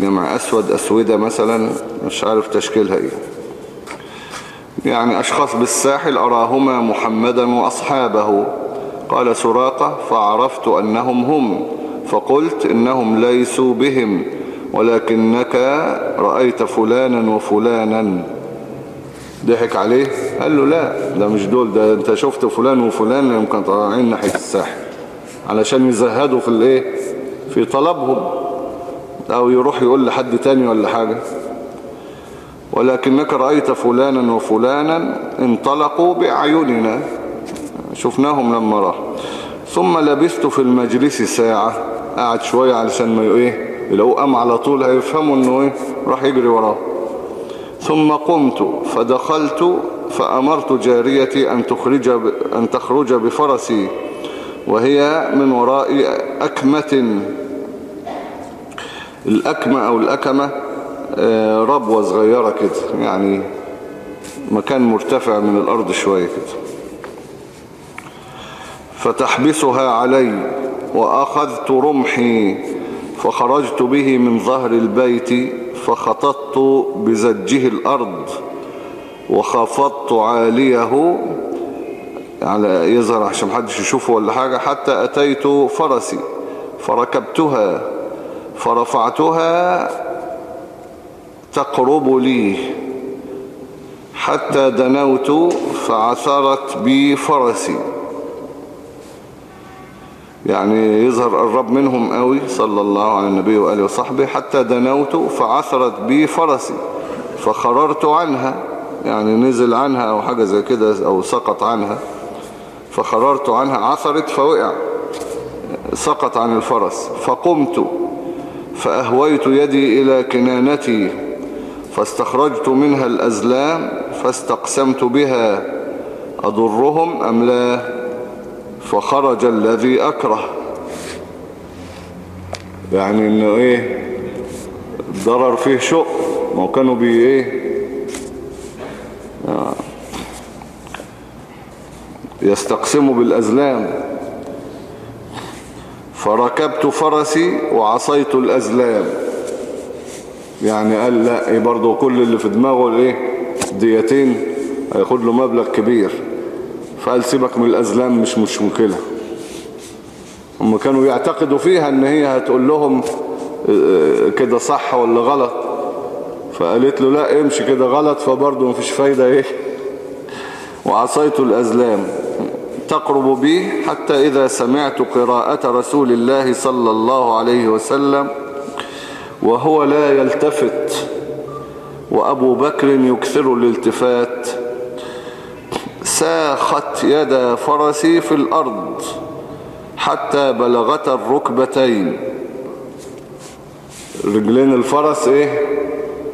جمع أسود أسودة مثلا مش عارف تشكيلها إيه. يعني أشخاص بالساحل أراهما محمدا وأصحابه. قال سراقة فعرفت أنهم هم فقلت إنهم ليسوا بهم. ولكنك رأيت فلانا وفلانا. ضحك عليه قال له لا ده مش دول ده انت شفت فلان وفلان اللي كانوا طالعين ناحية الساحل علشان يزهدوا في الايه؟ في طلبهم أو يروح يقول لحد تاني ولا حاجة. ولكنك رأيت فلانا وفلانا انطلقوا بأعيننا. شفناهم لما راح ثم لبثت في المجلس ساعة قعد شوية علشان ما إيه؟ لو قام على طول هيفهموا إنه إيه راح يجري وراه. ثم قمت فدخلت فأمرت جاريتي أن تخرج, أن تخرج بفرسي وهي من وراء أكمة. الأكمة أو الأكمة آه، ربوة صغيرة كده يعني مكان مرتفع من الأرض شوية كده. فتحبسها علي وأخذت رمحي. فخرجت به من ظهر البيت فخططت بزجه الأرض وخفضت عاليه. على يظهر عشان محدش يشوفه ولا حاجة حتى أتيت فرسي فركبتها فرفعتها تقرب لي. حتى دنوت فعثرت بي فرسي. يعني يظهر قرب منهم قوي صلى الله على النبي وآله وصحبه. حتى دنوت فعثرت بي فرسي فخررت عنها يعني نزل عنها أو حاجة زي كده أو سقط عنها فخررت عنها عثرت فوقع سقط عن الفرس فقمت فأهويت يدي إلى كنانتي فاستخرجت منها الأزلام فاستقسمت بها أضرهم أم لا؟ فخرج الذي أكره. يعني إنه إيه ضرر فيه شق ما كانوا بي إيه آه. يستقسموا بالأزلام. فركبت فرسي وعصيت الأزلام. يعني قال لا إيه برضه كل اللي في دماغه الإيه ديتين هياخد له مبلغ كبير. فقال سيبك من الأزلام مش مش مشكلة. هم كانوا يعتقدوا فيها إن هي هتقول لهم آه، كده صح ولا غلط. فقالت له لا امشي كده غلط فبرضه مفيش فايدة إيه؟ وعصيت الأزلام. تقرب بي حتى إذا سمعت قراءة رسول الله صلى الله عليه وسلم وهو لا يلتفت. وأبو بكر يكثر الالتفات. ساخت يد فرسي في الأرض حتى بلغت الركبتين. رجلين الفرس إيه؟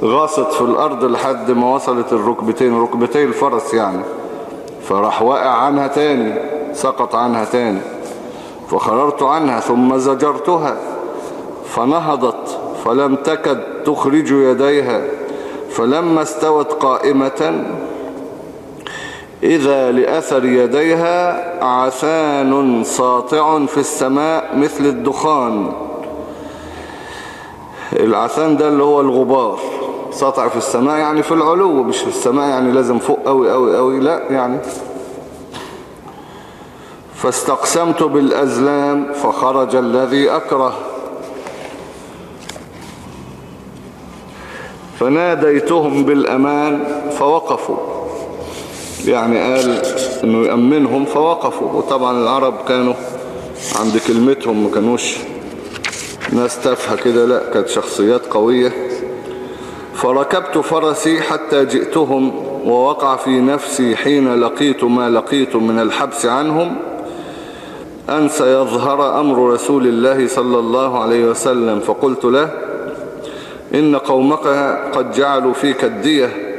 غاصت في الأرض لحد ما وصلت الركبتين ركبتي الفرس يعني. فراح واقع عنها تاني سقط عنها تاني. فخررت عنها ثم زجرتها فنهضت فلم تكد تخرج يديها. فلما استوت قائمة إذا لأثر يديها عثان ساطع في السماء مثل الدخان. العثان ده اللي هو الغبار ساطع في السماء يعني في العلو مش في السماء يعني لازم فوق قوي قوي قوي لأ يعني. فاستقسمت بالأزلام فخرج الذي أكره. فناديتهم بالأمان فوقفوا. يعني قال إنه يأمنهم فوقفوا. وطبعا العرب كانوا عند كلمتهم ما كانوش ناس تافهة كده لا كانت شخصيات قوية. فركبت فرسي حتى جئتهم ووقع في نفسي حين لقيت ما لقيت من الحبس عنهم. أن سيظهر أمر رسول الله صلى الله عليه وسلم. فقلت له إن قومك قد جعلوا فيك الدية.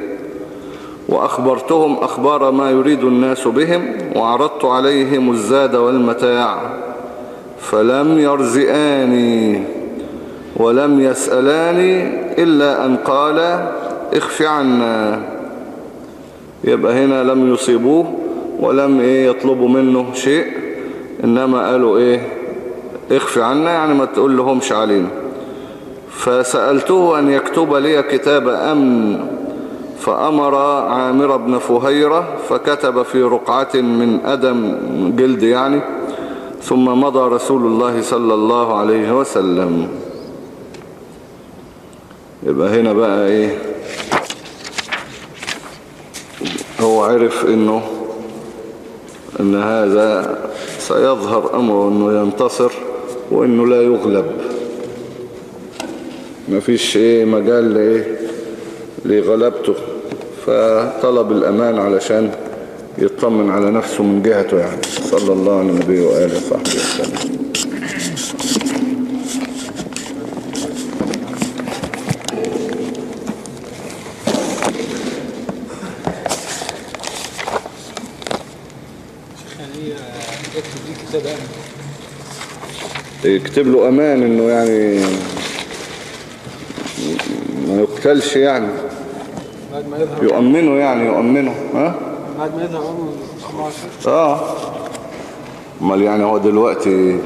وأخبرتهم أخبار ما يريد الناس بهم وعرضت عليهم الزاد والمتاع. فلم يرزئاني ولم يسألاني إلا أن قال اخف عنا. يبقى هنا لم يصيبوه ولم إيه يطلبوا منه شيء إنما قالوا إيه اخفي عنا. يعني ما تقول لهمش علينا. فسألته أن يكتب لي كتاب أمن. فأمر عامر بن فهيرة فكتب في رقعة من أدم جلد يعني ثم مضى رسول الله صلى الله عليه وسلم. يبقى هنا بقى إيه؟ هو عرف إنه إن هذا سيظهر أمره إنه ينتصر وإنه لا يغلب. مفيش إيه مجال لإيه؟ لغلبته فطلب الأمان علشان يطمن على نفسه من جهته يعني. صلى الله على النبي وآله وصحبه وسلم. يكتب له أمان إنه يعني ما يقتلش يعني. يؤمنه يعني يؤمنه ها؟ بعد ما يظهر وسلم آه. أمال يعني هو دلوقتي